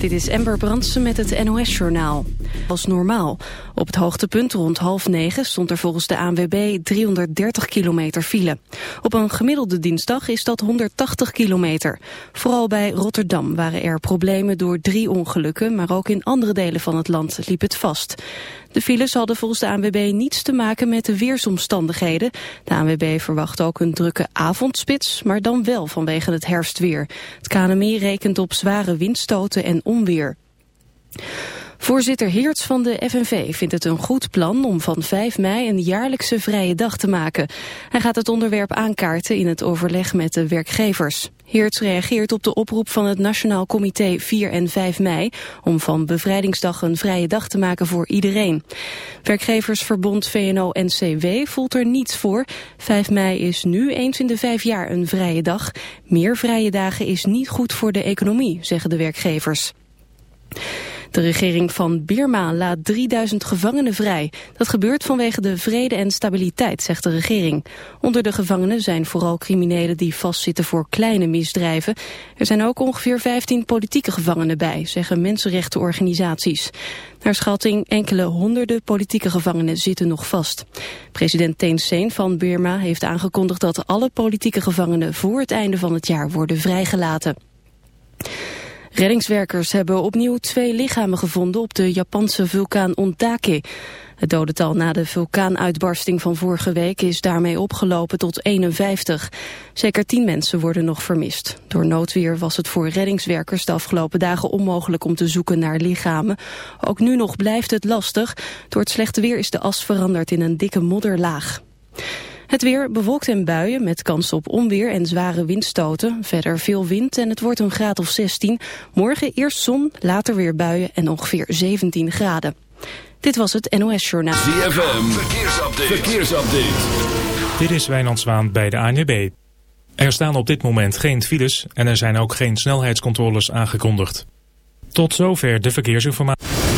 Dit is Ember Brandsen met het NOS-journaal. Was normaal. Op het hoogtepunt rond half negen stond er volgens de ANWB 330 kilometer file. Op een gemiddelde dinsdag is dat 180 kilometer. Vooral bij Rotterdam waren er problemen door drie ongelukken... maar ook in andere delen van het land liep het vast. De files hadden volgens de ANWB niets te maken met de weersomstandigheden. De ANWB verwacht ook een drukke avondspits, maar dan wel vanwege het herfstweer. Het KNMI rekent op zware windstoten en onweer. Voorzitter Heerts van de FNV vindt het een goed plan om van 5 mei een jaarlijkse vrije dag te maken. Hij gaat het onderwerp aankaarten in het overleg met de werkgevers. Heerts reageert op de oproep van het Nationaal Comité 4 en 5 mei om van bevrijdingsdag een vrije dag te maken voor iedereen. Werkgeversverbond VNO-NCW voelt er niets voor. 5 mei is nu eens in de vijf jaar een vrije dag. Meer vrije dagen is niet goed voor de economie, zeggen de werkgevers. De regering van Birma laat 3000 gevangenen vrij. Dat gebeurt vanwege de vrede en stabiliteit, zegt de regering. Onder de gevangenen zijn vooral criminelen die vastzitten voor kleine misdrijven. Er zijn ook ongeveer 15 politieke gevangenen bij, zeggen mensenrechtenorganisaties. Naar schatting enkele honderden politieke gevangenen zitten nog vast. President Thein Sein van Birma heeft aangekondigd dat alle politieke gevangenen voor het einde van het jaar worden vrijgelaten. Reddingswerkers hebben opnieuw twee lichamen gevonden op de Japanse vulkaan Ontake. Het dodental na de vulkaanuitbarsting van vorige week is daarmee opgelopen tot 51. Zeker 10 mensen worden nog vermist. Door noodweer was het voor reddingswerkers de afgelopen dagen onmogelijk om te zoeken naar lichamen. Ook nu nog blijft het lastig. Door het slechte weer is de as veranderd in een dikke modderlaag. Het weer bewolkt en buien met kans op onweer en zware windstoten. Verder veel wind en het wordt een graad of 16. Morgen eerst zon, later weer buien en ongeveer 17 graden. Dit was het NOS Journaal. ZFM, verkeersupdate. verkeersupdate. Dit is Wijnand Zwaan bij de ANWB. Er staan op dit moment geen files en er zijn ook geen snelheidscontroles aangekondigd. Tot zover de verkeersinformatie.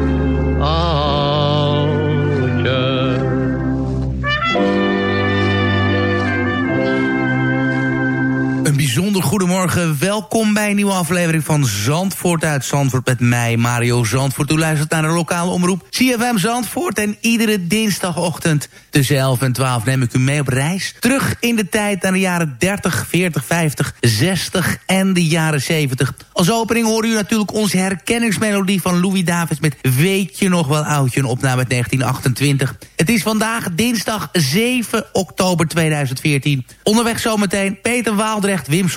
goedemorgen. Welkom bij een nieuwe aflevering van Zandvoort uit Zandvoort met mij, Mario Zandvoort. U luistert naar de lokale omroep CFM Zandvoort. En iedere dinsdagochtend tussen 11 en 12 neem ik u mee op reis. Terug in de tijd naar de jaren 30, 40, 50, 60 en de jaren 70. Als opening horen u natuurlijk onze herkenningsmelodie van Louis Davids... met Weet je nog wel oudje, een opname uit 1928. Het is vandaag dinsdag 7 oktober 2014. Onderweg zometeen Peter Waaldrecht, Wim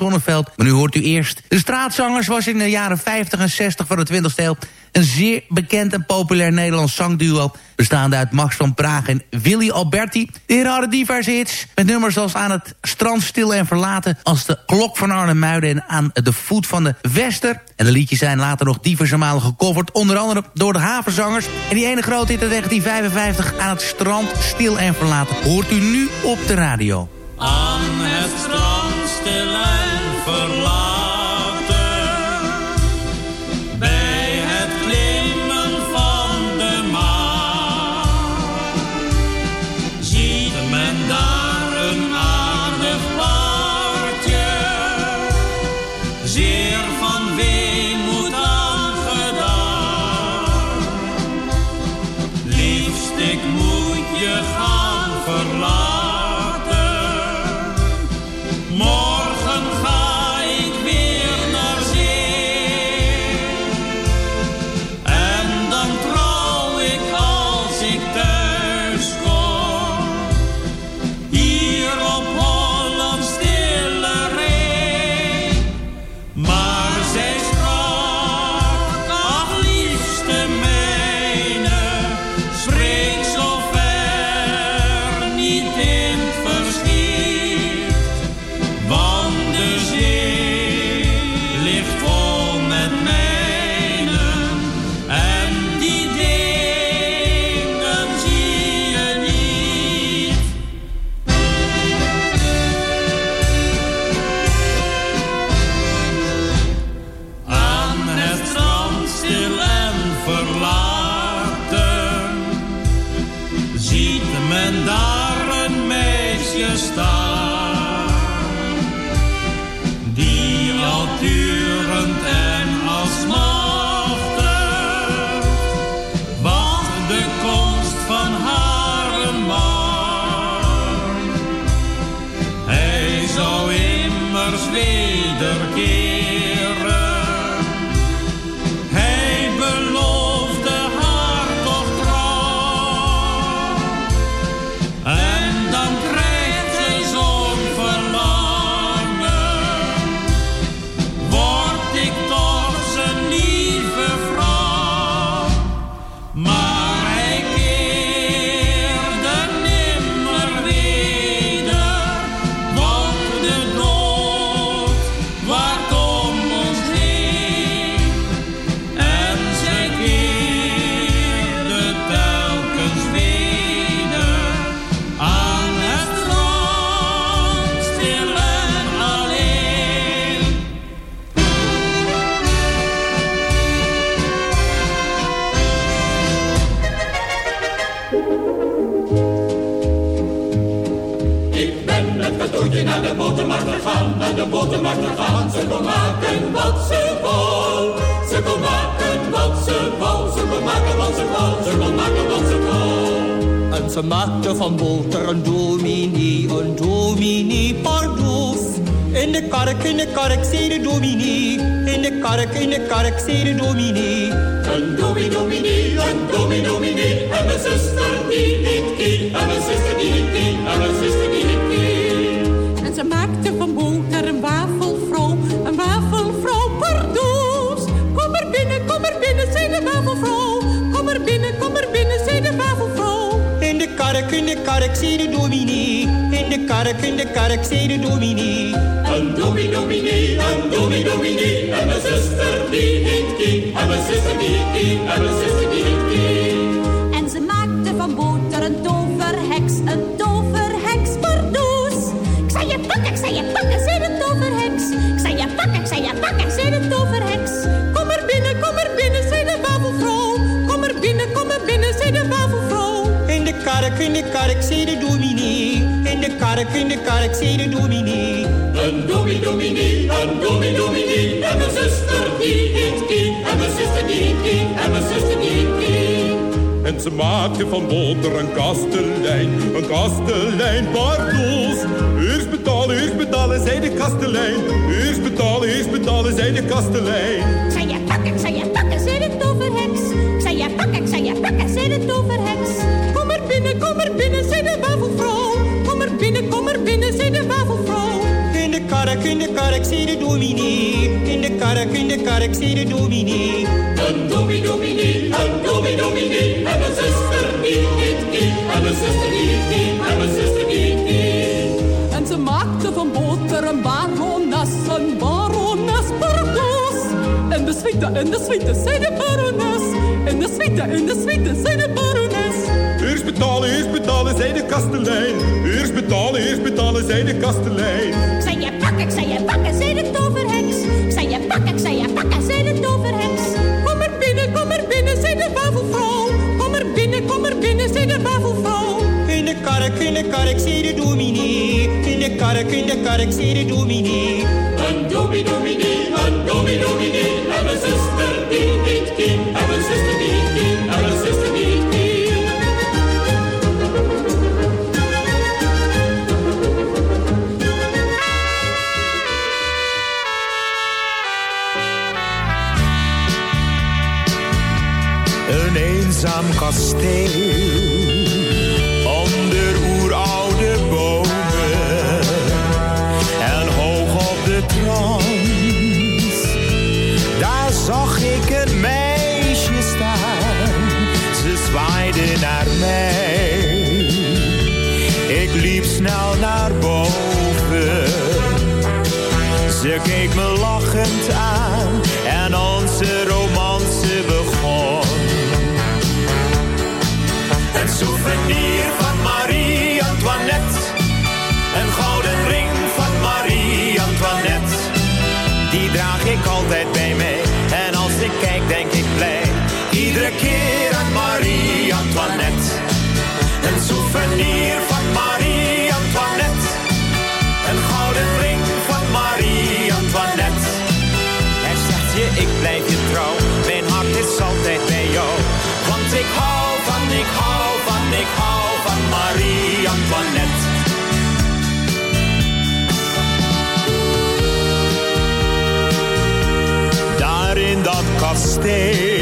Maar nu hoort u eerst. De straatzangers was in de jaren 50 en 60 van de 20e eeuw... een zeer bekend en populair Nederlands zangduo... bestaande uit Max van Praag en Willy Alberti. De heren hadden diverse hits met nummers als Aan het strand stil en verlaten... als de klok van Arnhem Muiden en Aan de voet van de Wester. En de liedjes zijn later nog diverse malen gecoverd... onder andere door de havenzangers. En die ene grote hit uit 1955 Aan het strand stil en verlaten... hoort u nu op de radio. Aan het strand stil gegaan, naar de botermarkt gegaan. Ze kon maken wat ze wou. Ze kon maken wat ze wou. Ze kon maken wat ze wou. Ze kon maken wat ze wou. En ze maakte van boter een dominee, een dominee pardoes. In de kark, in de kark, zei de dominee. In de kark, in de kark, zei de dominee. Een domi dominee, een domi dominee. En mijn zuster die niet kie. En mijn zuster die niet kie. En mijn zuster die niet kie. Wafelvrouw. Kom er binnen, kom er binnen, zei de wafelvrouw. In de kark, in de kark, zei de dominee. In de kark, in de kark, zei de dominee. Een domi dominee, een domi dominee. En mijn zuster die niet kie. En mijn zuster die niet kie. En mijn zuster die niet kie. Kark, in de kark, zei de dominee. In de kark, in de kark, zei de dominee. Een domi dominee, een domi dominee. En mijn zuster die niet kie. En mijn zuster die kie. En mijn zuster die kie. En ze maakte van boter een kastelein, een kastelein, pardoes. Eerst betalen, eerst betalen, zei de kastelein. Eerst betalen, eerst betalen, zei de kastelein. Ik zei je pakken, ik zei je pakken, zei de toverheks. Ik zei je pakken, ik zei je pakken, zei de toverheks. Kom er binnen, zei de wafelvrouw. Kom er binnen, kom er binnen, zei de wafelvrouw. In de kark, in de kark, zei de dominee. In de kark, in de kark, zei de dominee. Een domi dominee, een domi dominee. En mijn zuster die niet kie. En mijn zuster die niet kie. En mijn zuster die niet kie. En ze maakte van boter een barones, een barones pardoes. En de suite, en de suite, zei de barones. En de suite, en de suite, zei de barones. Eerst betalen, eerst betalen, zei de kastelein. Eerst betalen, eerst betalen, zei de kastelein. Ik zei je pakken, ik zei je pakken, zei de toverheks. Ik zei je pakken, ik zei je pakken, zei de toverheks. Kom er binnen, kom er binnen, zei de wafelvrouw. Kom er binnen, kom er binnen, zei de wafelvrouw. In de kark, in de kark, zei de dominee. In de kark, in de kark, zei de dominee. Een domi dominee, een domi dominee. En mijn zuster die niet kie. En mijn zuster die kasteel onder oeroude bomen en hoog op de trans. Daar zag ik een meisje staan, ze zwaaide naar mij. Ik liep snel naar boven. Ze keek me lachend aan en onze iedere keer aan Marie-Antoinette. Een souvenir van Marie-Antoinette. Een gouden ring van Marie-Antoinette. Hij zegt je, ik blijf je trouw. Mijn hart is altijd bij jou. Want ik hou van, ik hou van, ik hou van Marie-Antoinette. Daar in dat kasteel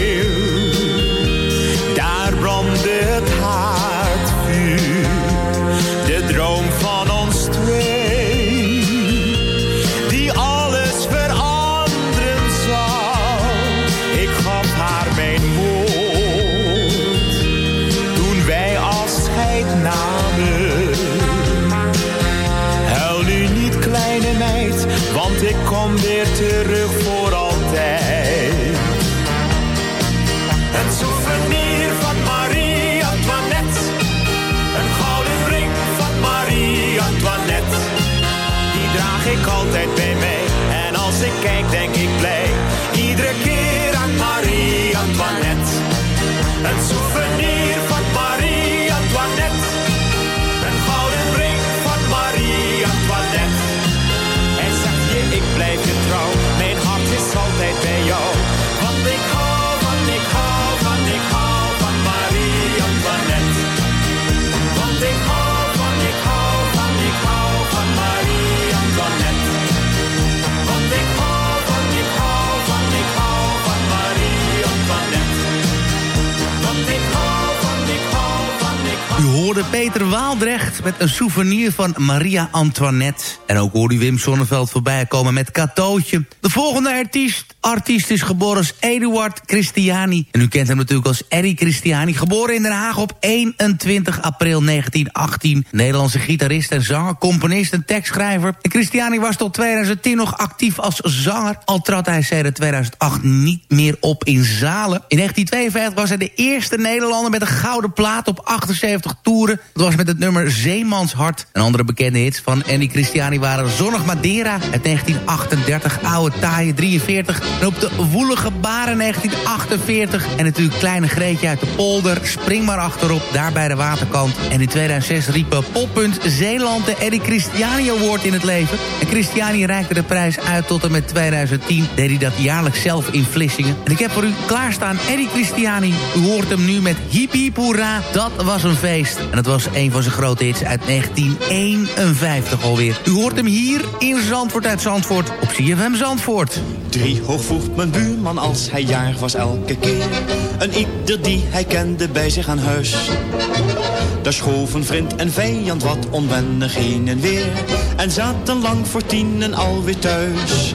hoorde Peter Waaldrecht met een souvenir van Maria Antoinette. En ook hoorde Wim Sonneveld voorbij komen met Katootje. De volgende artiest, artiest is geboren als Eduard Christiani. En u kent hem natuurlijk als Eddie Christiani. Geboren in Den Haag op 21 april 1918. Nederlandse gitarist en zanger, componist en tekstschrijver. En Christiani was tot 2010 nog actief als zanger. Al trad hij sinds 2008 niet meer op in zalen. In 1952 was hij de eerste Nederlander met een gouden plaat op 78 toeren. Dat was met het nummer Zeemanshart. En andere bekende hits van Andy Christiani waren Zonnig Madeira uit 1938, Oude Taaie 43... en op de Woelige Baren 1948... en natuurlijk Kleine Greetje uit de polder, Spring maar achterop, daar bij de waterkant. En in 2006 riepen Poppunt Zeeland de Eddie Christiani Award in het leven. En Christiani reikte de prijs uit tot en met 2010... deed hij dat jaarlijks zelf in Vlissingen. En ik heb voor u klaarstaan Eddie Christiani. U hoort hem nu met Hiep Hoera, dat was een feest. En dat was een van zijn grote hits uit 1951 alweer. U hoort hem hier in Zandvoort uit Zandvoort op CFM Zandvoort. Drie hoog voegt mijn buurman als hij jaar was elke keer. Een ieder die hij kende bij zich aan huis. Daar schoven vriend en vijand wat onwennig heen en weer. En zaten lang voor tienen alweer thuis.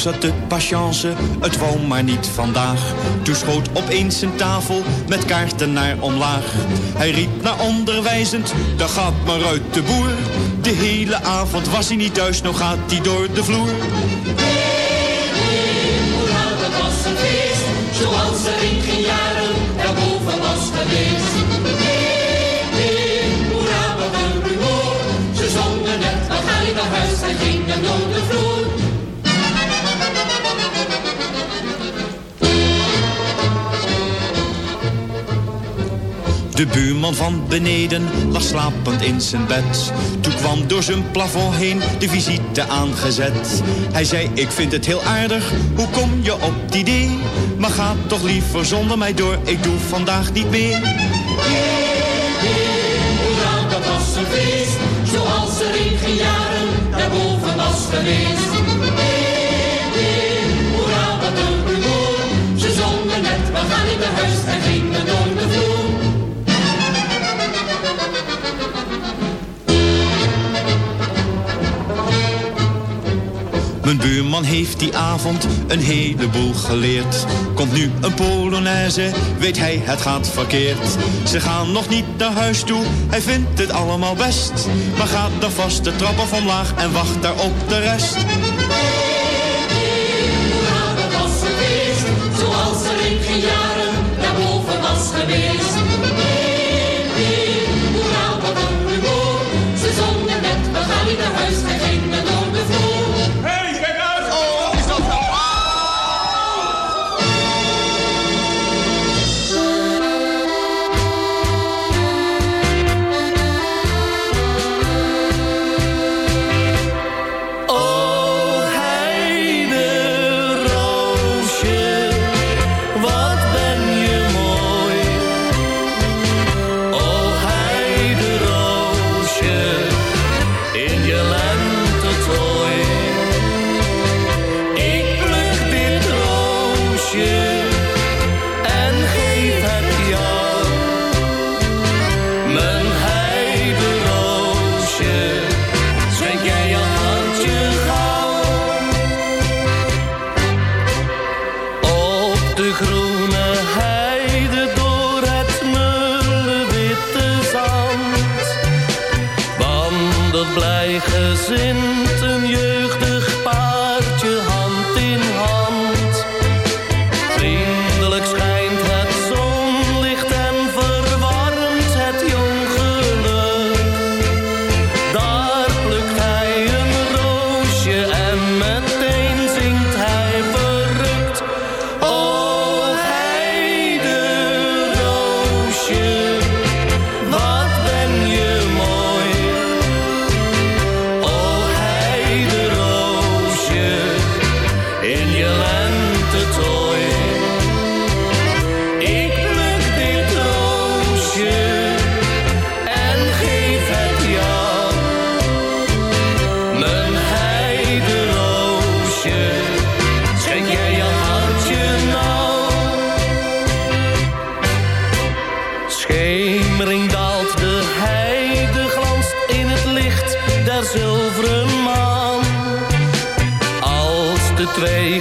Zat de patience, het wou maar niet vandaag. Toen schoot opeens een tafel met kaarten naar omlaag. Hij riep naar onderwijzend, daar gaat maar uit de boer. De hele avond was hij niet thuis, nou gaat hij door de vloer. Zoals er in geen jaren daarboven was geweest. Hoera, wat een. Ze zongen net, we gaan niet naar huis en gingen door de vloer. De buurman van beneden lag slapend in zijn bed. Toen kwam door zijn plafond heen de visite aangezet. Hij zei, ik vind het heel aardig, hoe kom je op het idee? Maar ga toch liever zonder mij door, ik doe vandaag niet meer. Hoera, dat was een feest. Zoals er in geen jaren daarboven was geweest. Hoera, wat een rumoer. Ze zongen net, we gaan niet naar huis en gingen door Mijn buurman heeft die avond een heleboel geleerd. Komt nu een Polonaise, weet hij het gaat verkeerd. Ze gaan nog niet naar huis toe, hij vindt het allemaal best. Maar gaat dan vast de trappen van laag en wacht daar op de rest. Zoals er in geen jaren daarboven was geweest schemering daalt de heideglans in het licht der zilveren maan. Als de twee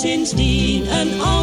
sindsdien een ander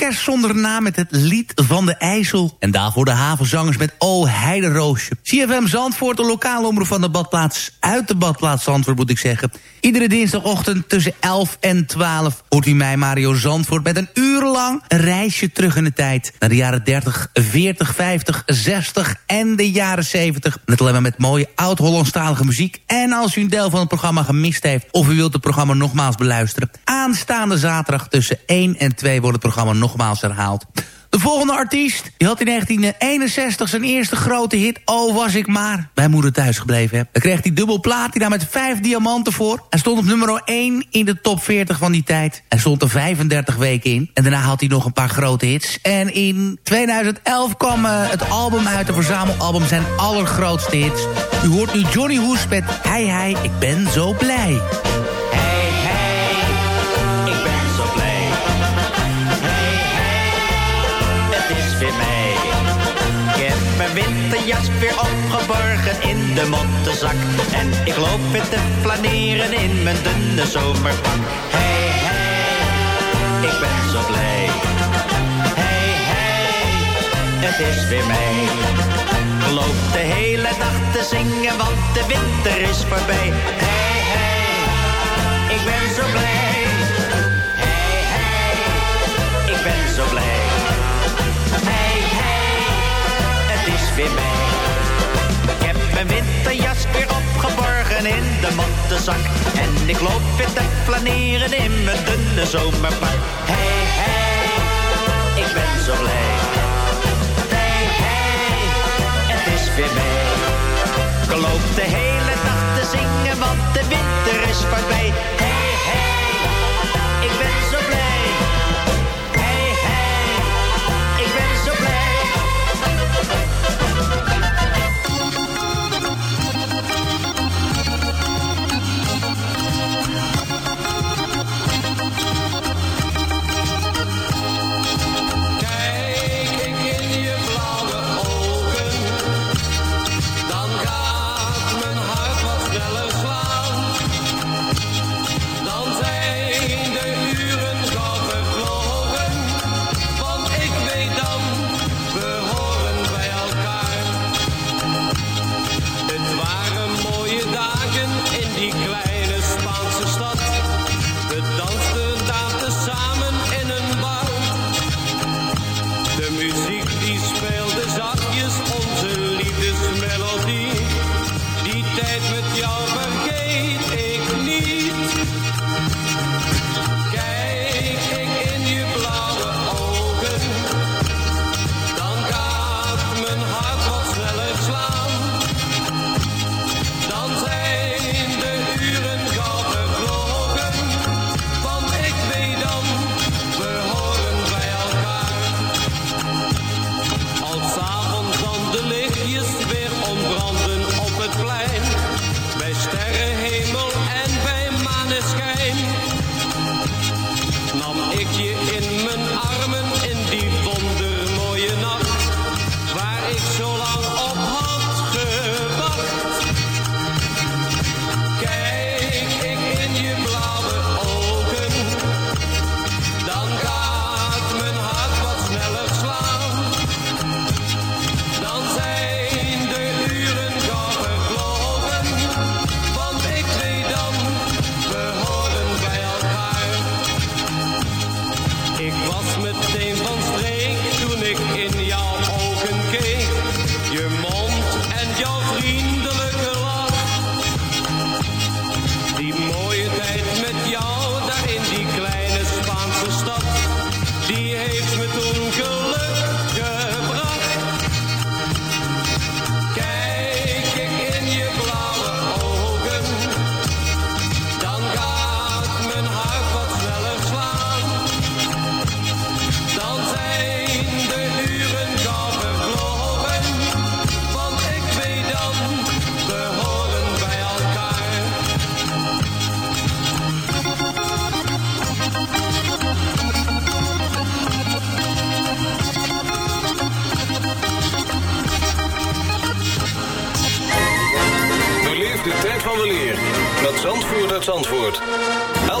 orkest zonder naam met het lied van de IJssel. En daarvoor de havenzangers met O Heideroosje. CFM Zandvoort, de lokale omroep van de badplaats. Uit de badplaats Zandvoort moet ik zeggen. Iedere dinsdagochtend tussen 11 en 12 hoort u mij Mario Zandvoort... met een uur lang een reisje terug in de tijd. Naar de jaren 30, 40, 50, 60 en de jaren 70. Net alleen maar met mooie oud-Hollandstalige muziek. En als u een deel van het programma gemist heeft... of u wilt het programma nogmaals beluisteren... aanstaande zaterdag tussen 1 en 2 wordt het programma nogmaals herhaald. De volgende artiest die had in 1961 zijn eerste grote hit... Oh, was ik maar bij moeder thuis gebleven heb. Dan kreeg hij dubbel platina met vijf diamanten voor. Hij stond op nummer 1 in de top 40 van die tijd. Hij stond er 35 weken in. En daarna had hij nog een paar grote hits. En in 2011 kwam uh, het album uit, de verzamelalbum, zijn allergrootste hits. U hoort nu Johnny Hoes met Hey Hey, ik ben zo blij. Winterjas weer opgeborgen in de mottenzak. En ik loop weer te flaneren in mijn dunne zomerpak. Hey, hey, ik ben zo blij. Hey, hey, het is weer mij. Ik loop de hele dag te zingen, want de winter is voorbij. Hey, hey, ik ben zo blij. Hey, hey, ik ben zo blij. Hey, is weer mij. Ik heb mijn winterjas weer opgeborgen in de mottenzak. En ik loop weer te flaneren in mijn dunne zomerpak. Hey, hey, ik ben zo blij. Hey, hey, het is weer mij. Ik loop de hele dag te zingen, want de winter is voorbij. Hey, hey, ik ben zo blij.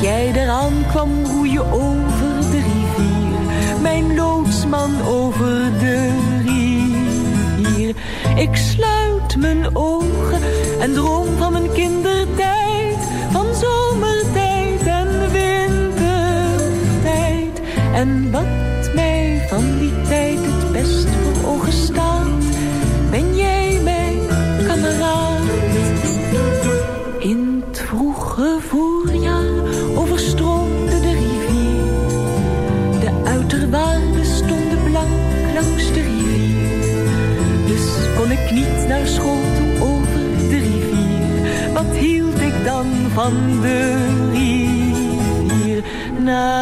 jij eraan kwam roeien over de rivier. Mijn loodsman over de rivier. Ik sluit mijn ogen en droom van mijn kindertijd. Van de rivier? Na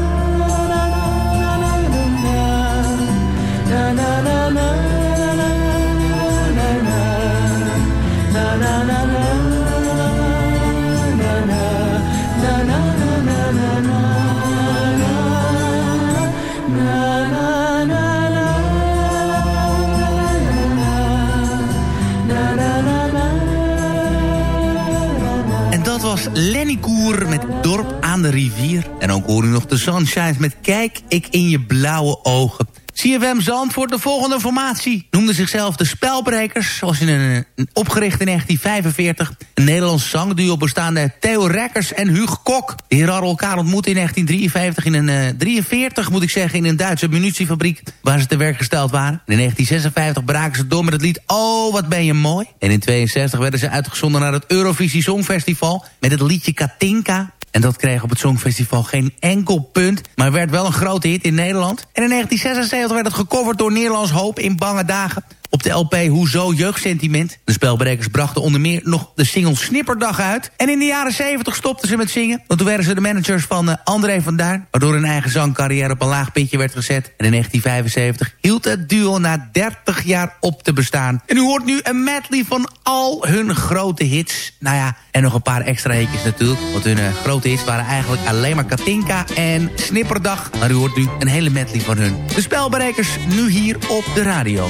De rivier. En ook hoor u nog de Sunshine met Kijk ik in je blauwe ogen. CFM Zandvoort, de volgende formatie, noemde zichzelf de Spelbrekers. Zoals in een, opgericht in 1945. Een Nederlands zangduo bestaande Theo Rekkers en Hugo Kok. De heren hadden elkaar ontmoet in 1953 in een uh, eh, 43, moet ik zeggen, in een Duitse munitiefabriek waar ze te werk gesteld waren. in 1956 braken ze door met het lied Oh, wat ben je mooi. En in 62 werden ze uitgezonden naar het Eurovisie Songfestival met het liedje Katinka. En dat kreeg op het Songfestival geen enkel punt, maar werd wel een grote hit in Nederland. En in 1976 werd het gecoverd door Nederlands Hoop in Bange Dagen op de LP Hoezo Jeugdsentiment. De spelbrekers brachten onder meer nog de single Snipperdag uit. En in de jaren 70 stopten ze met zingen. Want toen werden ze de managers van uh, André van Duin. Waardoor hun eigen zangcarrière op een laag pitje werd gezet. En in 1975 hield het duo na 30 jaar op te bestaan. En u hoort nu een medley van al hun grote hits. Nou ja, en nog een paar extra hitjes natuurlijk. Want hun uh, grote hits waren eigenlijk alleen maar Katinka en Snipperdag. Maar u hoort nu een hele medley van hun. De spelberekers nu hier op de radio.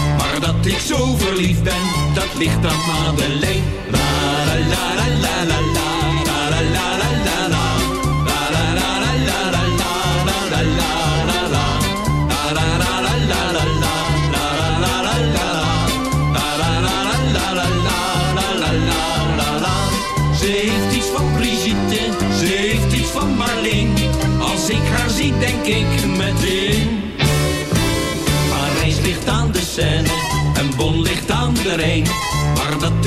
Maar dat ik zo verliefd ben, dat ligt aan Madeleine. La la la la la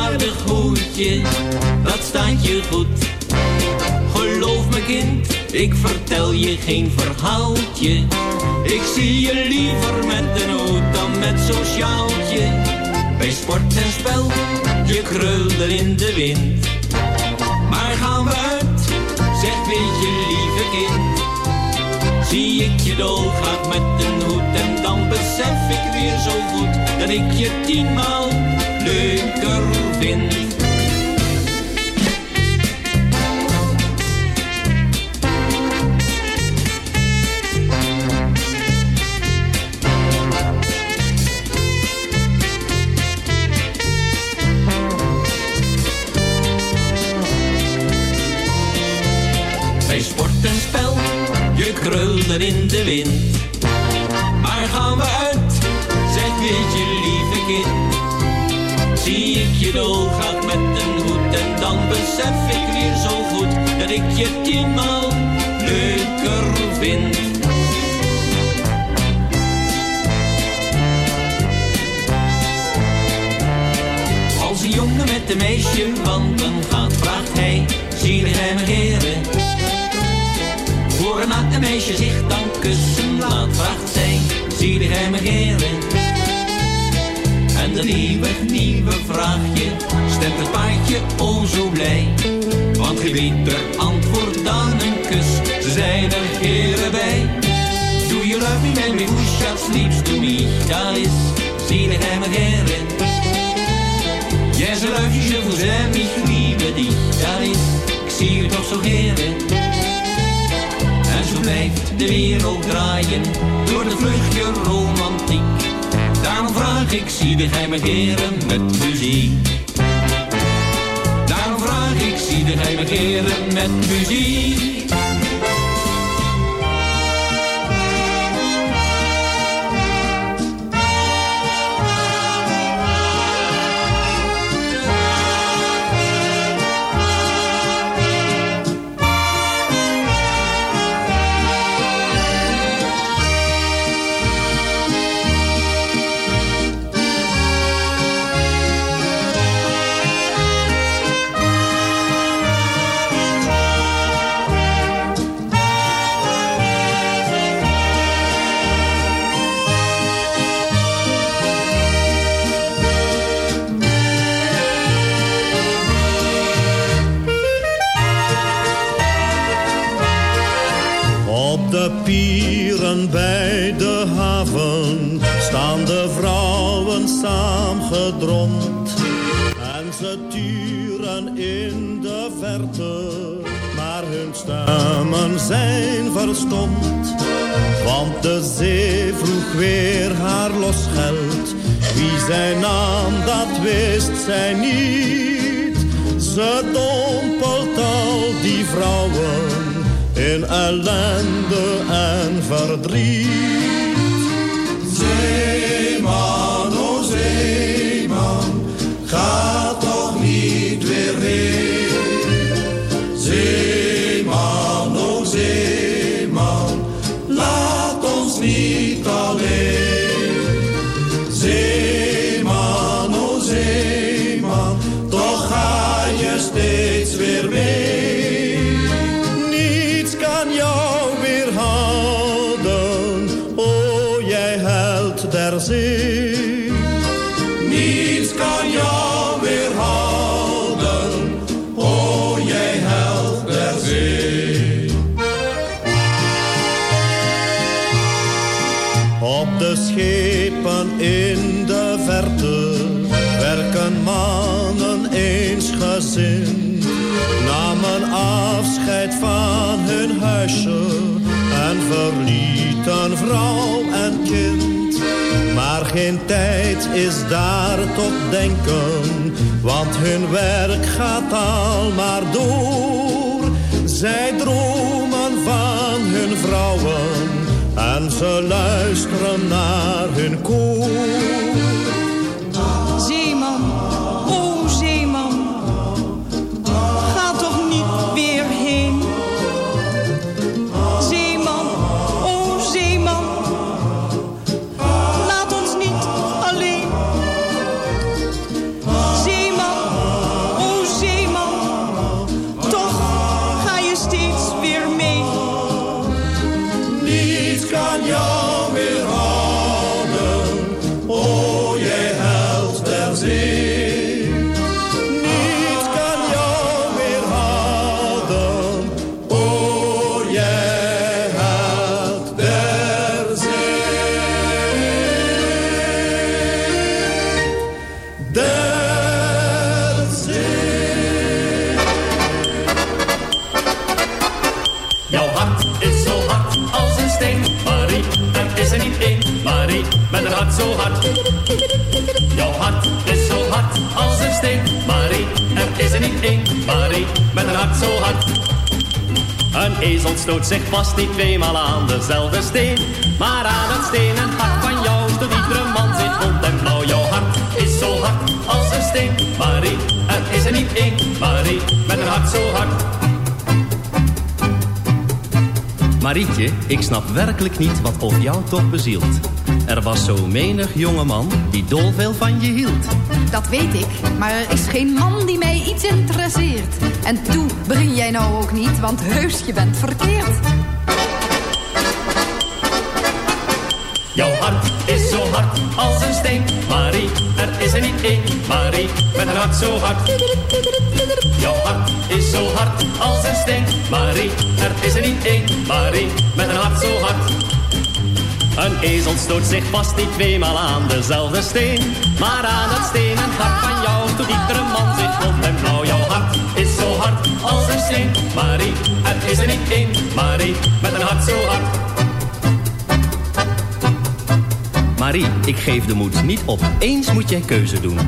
Aardig hoedje, dat staat je goed. Geloof me kind, ik vertel je geen verhaaltje. Ik zie je liever met een hoed dan met zo'n sjaaltje. Bij sport en spel, je krulde in de wind. Maar gaan we uit, zeg je lieve kind. Zie ik je dolgraag met een hoed en dan besef ik weer zo goed dat ik je tienmaal leuker vind. Sport en spel, je krulde in de wind. Maar gaan we uit, zeg weet je lieve kind. Zie ik je dolgraag met een hoed en dan besef ik weer zo goed dat ik je tienmaal leuker vind. Als een jongen met een meisje wandelen gaat, vraagt hij, zie hij me heren? Voor een meisje zich dan kussen laat, vraagt zij, zie hij me heren? En de nieuwe, vraagje stemt het paardje o zo blij. Want geen beter antwoord dan een kus, ze zijn er heren bij. Do you love me, baby, who shall sleeps to me? Dat is, zie hij me heren? Ja, so läuft ich schon von ich liebe dich, Alice, ik zie je toch zo heren. En zo blijft de wereld draaien, door de vluchtje romantiek. Daarom vraag ik, zie de geheime heren met muziek. Daarom vraag ik, zie de geheime heren met muziek. Saamgedromd. En ze turen in de verte, maar hun stemmen zijn verstomd. Want de zee vroeg weer haar losgeld. Wie zij naam, dat wist zij niet. Ze dompelt al die vrouwen in ellende en verdriet. En verlieten vrouw en kind. Maar geen tijd is daar tot denken, want hun werk gaat al maar door. Zij dromen van hun vrouwen en ze luisteren naar hun koor. Een hart zo hard. Jouw hart is zo hard als een steen, Marie. Er is er niet één, Marie, met een hart zo hard. Een ezel stoot zich vast niet tweemaal aan dezelfde steen. Maar aan het stenen hart van jou stoot iedere man zit rond en blauw. Jouw hart is zo hard als een steen, Marie. Er is er niet één, Marie, met een hart zo hard. Marietje, ik snap werkelijk niet wat of jou toch bezielt. Er was zo menig jongeman die dolveel van je hield. Dat weet ik, maar er is geen man die mij iets interesseert. En toe begin jij nou ook niet, want heus je bent verkeerd. Jouw hart is zo hard als een steen, Marie. Er is er niet één, Marie, met een hart zo hard. Jouw hart is zo hard als een steen, Marie. Er is er niet één, Marie, met een hart zo hard. Een ezel stoot zich vast niet tweemaal aan dezelfde steen. Maar aan het stenen hart van jou doet iedere man zit blond en blauw. Jouw hart is zo hard als een steen. Marie, het is er niet één. Marie, met een hart zo hard. Marie, ik geef de moed niet op. Eens moet jij keuze doen.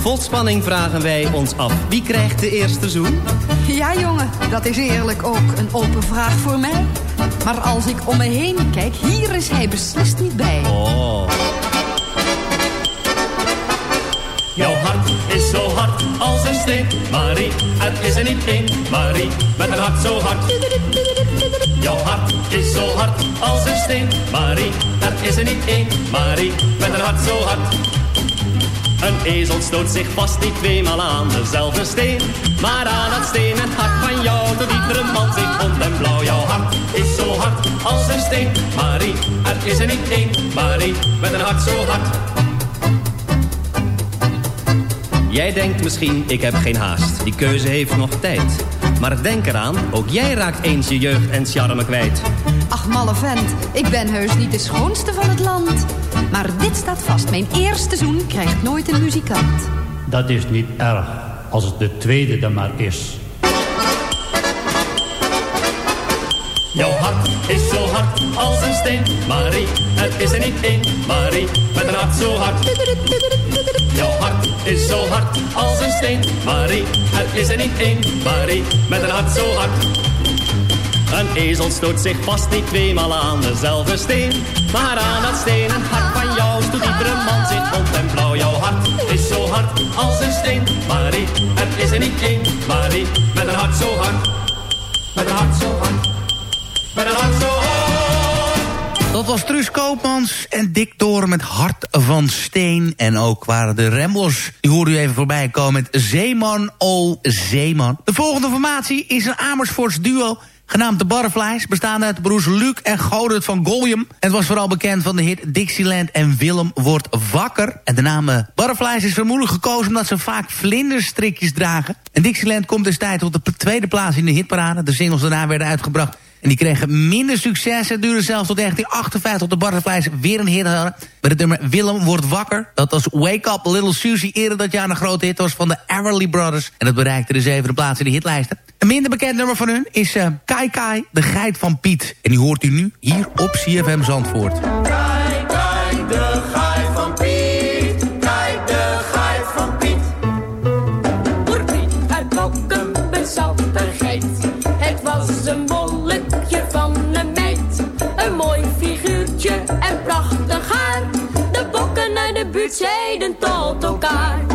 Vol spanning vragen wij ons af. Wie krijgt de eerste zoen? Ja, jongen, dat is eerlijk ook een open vraag voor mij. Maar als ik om me heen kijk, hier is hij beslist niet bij. Oh. Jouw hart is zo hard als een steen. Marie, het is er niet één. Marie, met een hart zo hard. Jouw hart is zo hard als een steen. Marie, het is er niet één. Marie, met een hart zo hard. Een ezel stoot zich vast niet tweemaal aan dezelfde steen. Maar aan het stenen hart van jou, door iedere man zit rond en blauw. Jouw hart is zo hard als een steen. Marie, er is er niet één. Marie, met een hart zo hard. Jij denkt misschien, ik heb geen haast. Die keuze heeft nog tijd. Maar denk eraan, ook jij raakt eens je jeugd en charme kwijt. Ach, malle vent, ik ben heus niet de schoonste van het land. Maar dit staat vast, mijn eerste zoen krijgt nooit een muzikant. Dat is niet erg, als het de tweede dan maar is. Jouw hart is zo hard als een steen. Marie, het is er niet één. Marie, met een hart zo hard. Jouw hart is zo hard als een steen. Marie, het is er niet één. Marie, met een hart zo hard. Een ezel stoot zich vast niet tweemaal aan dezelfde steen. Maar aan dat stenen hart van jou stoot iedere man zit rond en blauw. Jouw hart is zo hard als een steen. Marie, het is er niet één. Marie, met een hart zo hard. Met een hart zo hard. Met een hart zo hard. Dat was Truus Koopmans en Dick Door met Hart van Steen. En ook waren de Ramblers. Die hoorden u even voorbij komen met Zeeman, oh Zeeman. De volgende formatie is een Amersfoorts duo genaamd de Butterflies, bestaande uit de broers Luc en Godert van Goljum. Het was vooral bekend van de hit Dixieland en Willem wordt wakker. En de naam eh, Butterflies is vermoedelijk gekozen omdat ze vaak vlinderstrikjes dragen. En Dixieland komt destijds tot de tweede plaats in de hitparade. De singles daarna werden uitgebracht en die kregen minder succes. Het duurde zelfs tot 1958 tot de Butterflies weer een hit hadden. Met het nummer Willem wordt wakker. Dat was Wake Up Little Susie eerder dat jaar een grote hit was van de Everly Brothers. En dat bereikte de zevende plaats in de hitlijsten. Een minder bekend nummer van hun is uh, Kai Kai, de geit van Piet. En die hoort u nu hier op CFM Zandvoort. Kai, Kai, de geit buurt zeiden tot elkaar.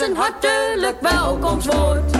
Een hartelijk welkomstwoord.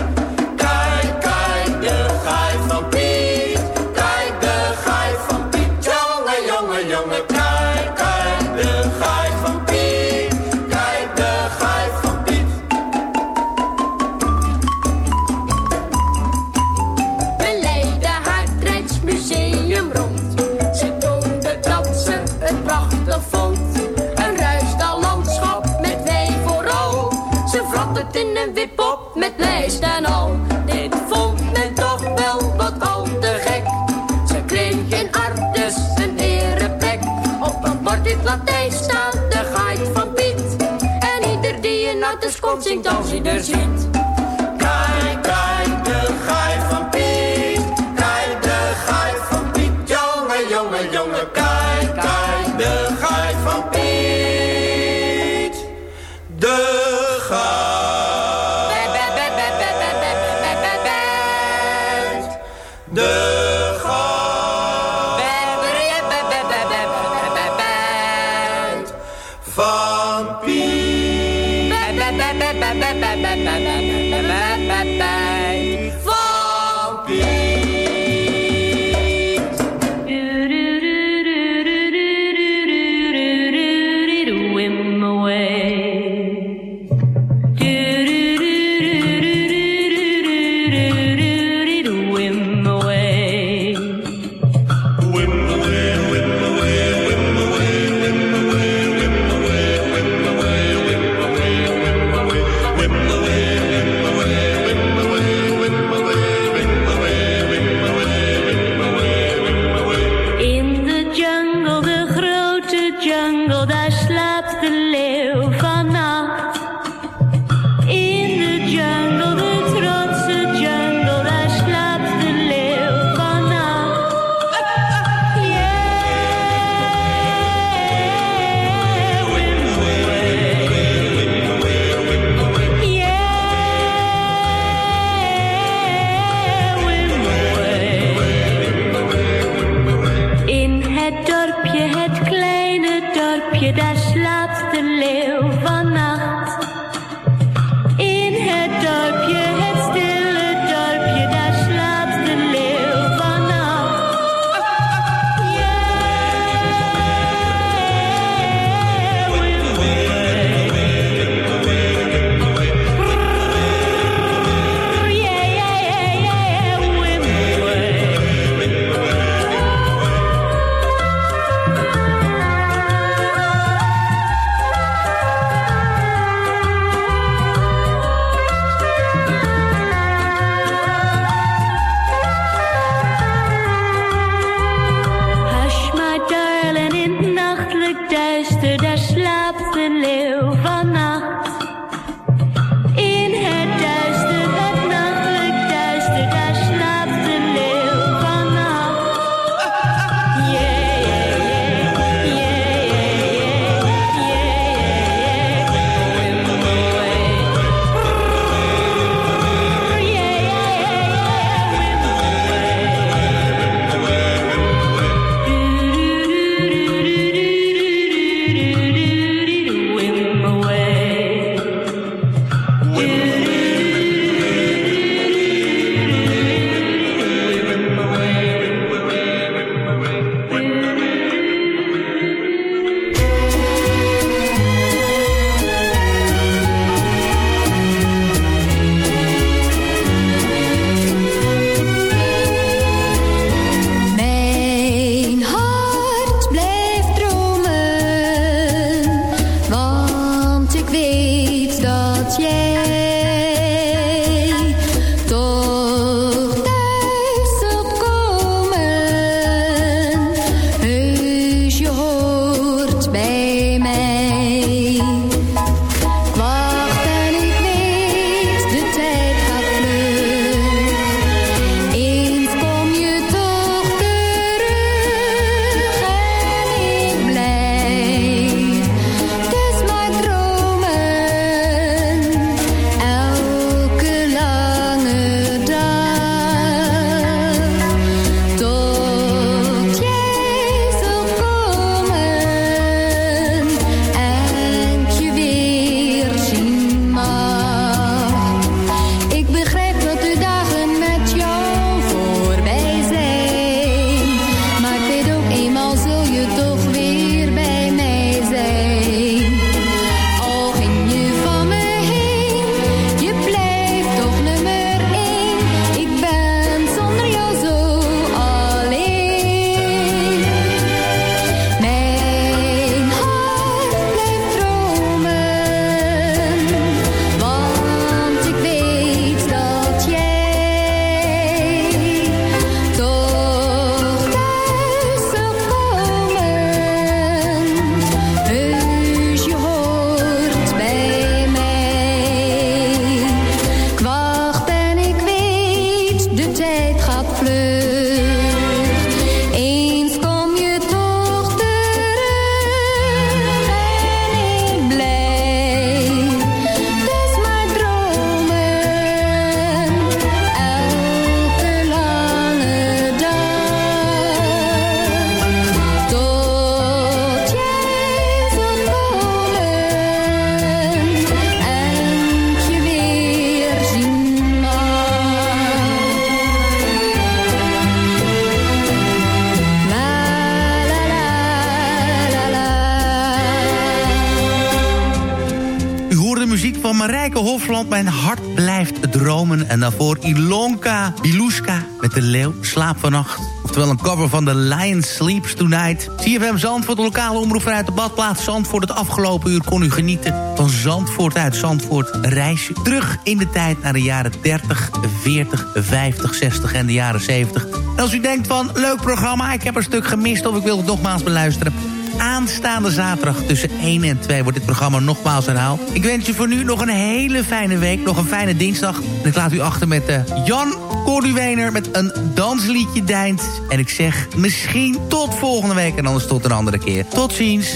Met de leeuw Slaap vannacht. Oftewel een cover van The Lion Sleeps Tonight. CFM Zandvoort, de lokale omroep vanuit de badplaats Zandvoort. Het afgelopen uur kon u genieten van Zandvoort uit Zandvoort. Reisje terug in de tijd naar de jaren 30, 40, 50, 60 en de jaren 70. En als u denkt van, leuk programma, ik heb een stuk gemist... of ik wil het nogmaals beluisteren aanstaande zaterdag tussen 1 en 2 wordt dit programma nogmaals herhaald. Ik wens je voor nu nog een hele fijne week, nog een fijne dinsdag. En ik laat u achter met uh, Jan Corduwener met een dansliedje Deint. En ik zeg misschien tot volgende week en anders tot een andere keer. Tot ziens.